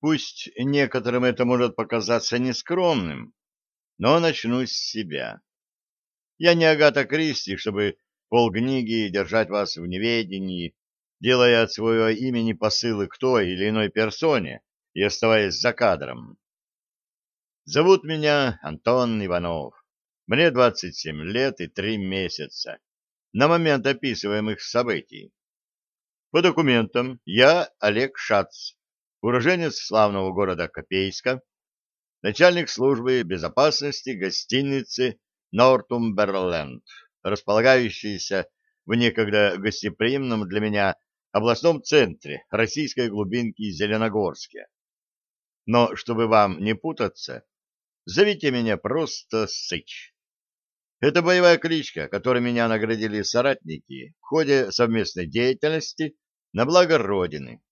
Пусть некоторым это может показаться нескромным, но начну с себя. Я не Агата Кристи, чтобы полкниги держать вас в неведении, делая от своего имени посылы к той или иной персоне и оставаясь за кадром. Зовут меня Антон Иванов. Мне 27 лет и 3 месяца на момент описываемых событий. По документам я Олег Шац, уроженец славного города Копейска, начальник службы безопасности гостиницы Нортумберленд, располагающейся в некогда гостеприимном для меня областном центре российской глубинки Зеленогорске. Но чтобы вам не путаться, зовите меня просто Сыч. Это боевая кличка, которой меня наградили соратники в ходе совместной деятельности на благо Родины.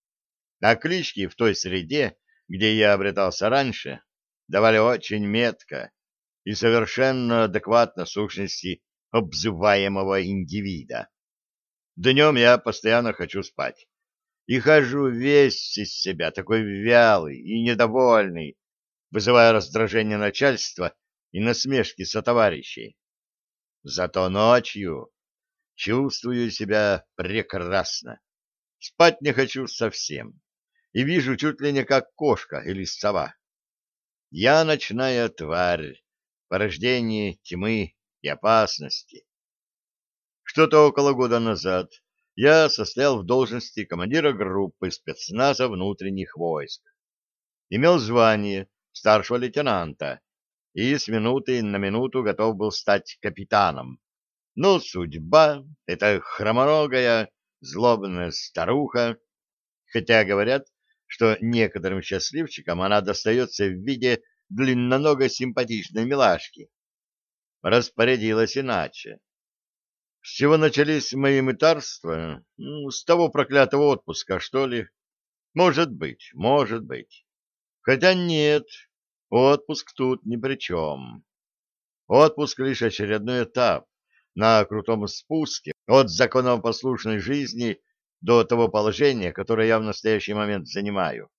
А клички в той среде, где я обретался раньше, давали очень метко и совершенно адекватно сущности обзываемого индивида. Днем я постоянно хочу спать. И хожу весь из себя, такой вялый и недовольный, вызывая раздражение начальства и насмешки сотоварищей. Зато ночью чувствую себя прекрасно. Спать не хочу совсем. И вижу чуть ли не как кошка или сова. Я ночная тварь, порождение тьмы и опасности. Что-то около года назад я состоял в должности командира группы спецназа внутренних войск. Имел звание старшего лейтенанта и с минуты на минуту готов был стать капитаном. Но судьба, эта хроморогая, злобная старуха, хотя говорят, что некоторым счастливчикам она достается в виде длинноногой симпатичной милашки, распорядилась иначе. С чего начались мои мытарства? Ну, с того проклятого отпуска, что ли? Может быть, может быть. Хотя нет, отпуск тут ни при чем. Отпуск лишь очередной этап на крутом спуске от законопослушной жизни до того положения, которое я в настоящий момент занимаю.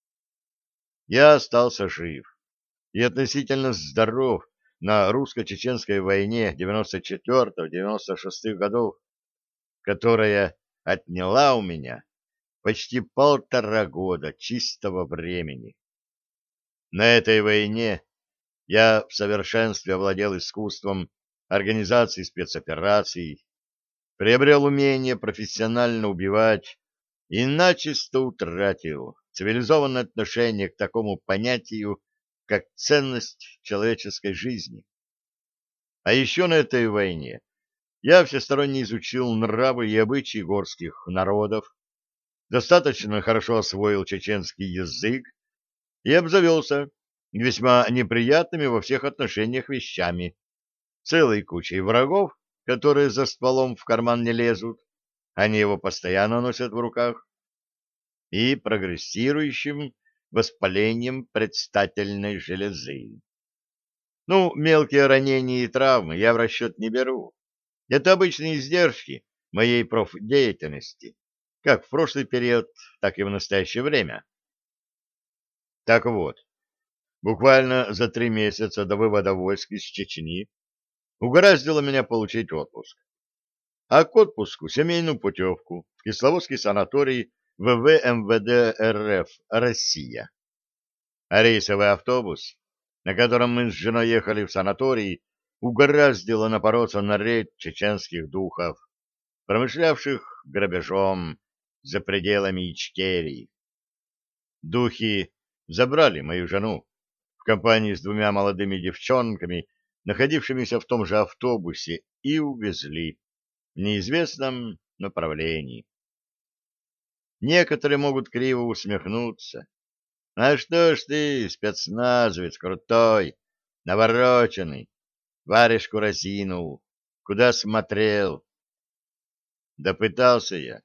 Я остался жив и относительно здоров на русско-чеченской войне 94-96 годов, которая отняла у меня почти полтора года чистого времени. На этой войне я в совершенстве овладел искусством организации спецопераций, приобрел умение профессионально убивать и начисто утратил цивилизованное отношение к такому понятию, как ценность человеческой жизни. А еще на этой войне я всесторонне изучил нравы и обычаи горских народов, достаточно хорошо освоил чеченский язык и обзавелся весьма неприятными во всех отношениях вещами, целой кучей врагов, которые за стволом в карман не лезут, они его постоянно носят в руках, и прогрессирующим воспалением предстательной железы. Ну, мелкие ранения и травмы я в расчет не беру. Это обычные издержки моей профдеятельности, как в прошлый период, так и в настоящее время. Так вот, буквально за три месяца до вывода войск из Чечни угораздило меня получить отпуск. А к отпуску семейную путевку в Кисловодский санаторий ВВ РФ «Россия». А рейсовый автобус, на котором мы с женой ехали в санаторий, угораздило напороться на рейд чеченских духов, промышлявших грабежом за пределами Ичкерии. Духи забрали мою жену в компании с двумя молодыми девчонками, находившимися в том же автобусе, и увезли в неизвестном направлении. Некоторые могут криво усмехнуться. А что ж ты, спецназовец крутой, навороченный, варежку разинул, куда смотрел? Да пытался я.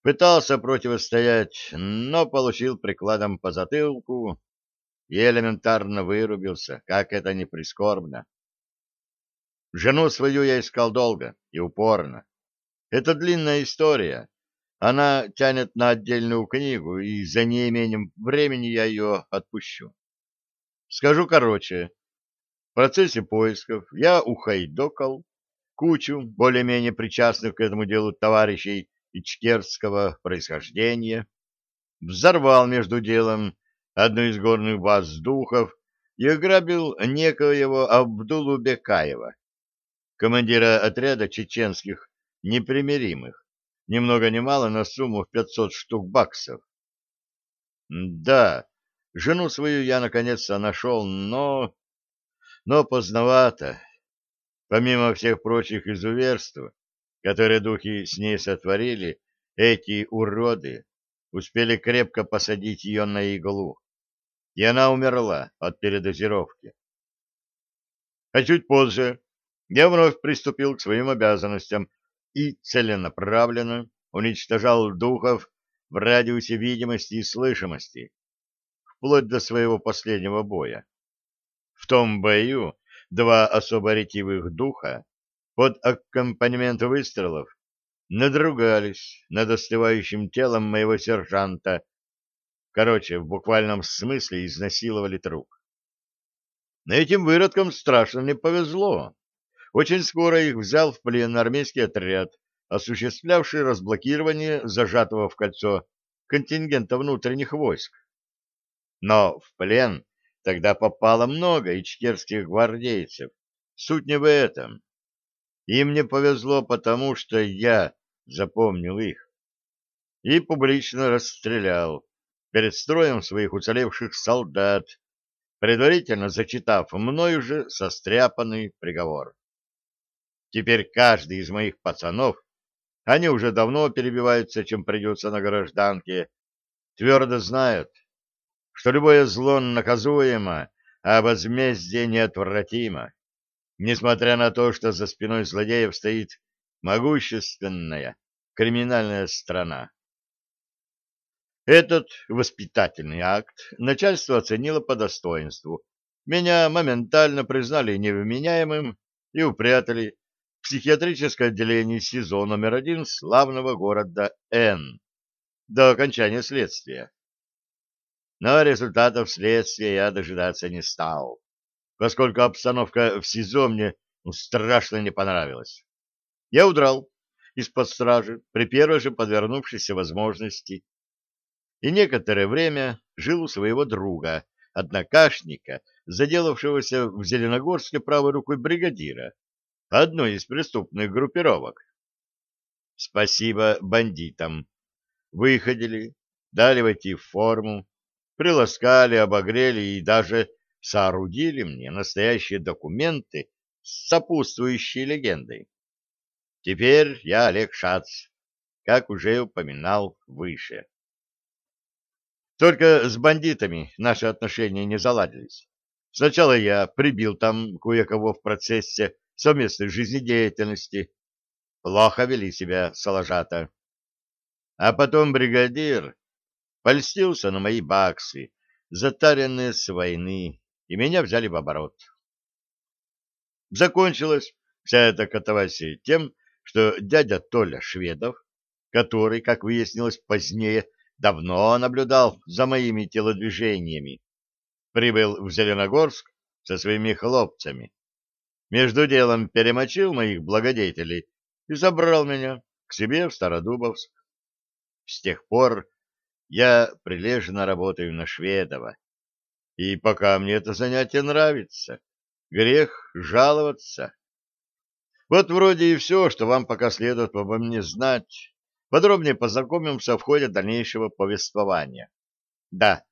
Пытался противостоять, но получил прикладом по затылку и элементарно вырубился, как это не прискорбно. Жену свою я искал долго и упорно. Это длинная история, Она тянет на отдельную книгу, и за неимением времени я ее отпущу. Скажу короче. В процессе поисков я ухайдокал кучу более-менее причастных к этому делу товарищей ичкерского происхождения, взорвал между делом одну из горных баз духов и ограбил некоего Абдулу Бекаева, командира отряда чеченских непримиримых, ни много ни мало на сумму в 500 штук баксов. Да, жену свою я наконец-то нашел, но... но поздновато. Помимо всех прочих изуверств, которые духи с ней сотворили, эти уроды успели крепко посадить ее на иглу, и она умерла от передозировки. А чуть позже я вновь приступил к своим обязанностям и целенаправленно уничтожал духов в радиусе видимости и слышимости, вплоть до своего последнего боя. В том бою два особо ретивых духа под аккомпанемент выстрелов надругались над остывающим телом моего сержанта. Короче, в буквальном смысле изнасиловали труп. Этим выродкам страшно не повезло. Очень скоро их взял в плен армейский отряд, осуществлявший разблокирование зажатого в кольцо контингента внутренних войск. Но в плен тогда попало много ичкерских гвардейцев. Суть не в этом. Им не повезло потому, что я запомнил их и публично расстрелял перед строем своих уцелевших солдат, предварительно зачитав мною же состряпанный приговор. Теперь каждый из моих пацанов, они уже давно перебиваются, чем придется на гражданке, твердо знают, что любое зло наказуемо, а возмездие неотвратимо, несмотря на то, что за спиной злодеев стоит могущественная криминальная страна. Этот воспитательный акт начальство оценило по достоинству. Меня моментально признали невменяемым и упрятали в психиатрическое отделение СИЗО номер один славного города Н до окончания следствия. Но результатов следствия я дожидаться не стал, поскольку обстановка в СИЗО мне ну, страшно не понравилась. Я удрал из-под стражи при первой же подвернувшейся возможности и некоторое время жил у своего друга, однокашника, заделавшегося в Зеленогорске правой рукой бригадира, одной из преступных группировок. Спасибо бандитам. Выходили, дали войти в форму, приласкали, обогрели и даже соорудили мне настоящие документы с сопутствующей легендой. Теперь я Олег Шац, как уже упоминал выше. Только с бандитами наши отношения не заладились. Сначала я прибил там кое-кого в процессе совместной жизнедеятельности. Плохо вели себя салажата. А потом бригадир польстился на мои баксы, затаренные с войны, и меня взяли в оборот. Закончилась вся эта катавасия тем, что дядя Толя Шведов, который, как выяснилось позднее, давно наблюдал за моими телодвижениями, прибыл в Зеленогорск со своими хлопцами. Между делом перемочил моих благодетелей и забрал меня к себе в Стародубовск. С тех пор я прилежно работаю на Шведова. И пока мне это занятие нравится, грех жаловаться. Вот вроде и все, что вам пока следует обо мне знать. Подробнее познакомимся в ходе дальнейшего повествования. Да,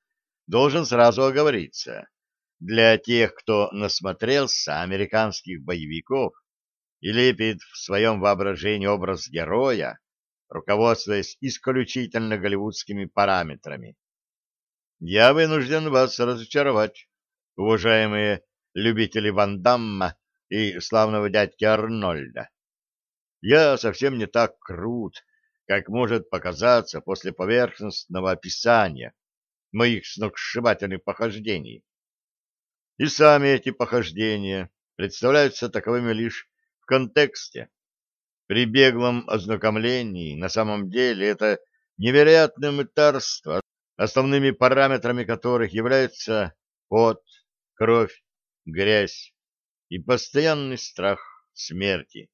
должен сразу оговориться. Для тех, кто насмотрелся американских боевиков и лепит в своем воображении образ героя, руководствуясь исключительно голливудскими параметрами. Я вынужден вас разочаровать, уважаемые любители Ван Дамма и славного дядьки Арнольда. Я совсем не так крут, как может показаться после поверхностного описания моих сногсшибательных похождений. И сами эти похождения представляются таковыми лишь в контексте. При беглом ознакомлении на самом деле это невероятное мытарство, основными параметрами которых являются пот, кровь, грязь и постоянный страх смерти.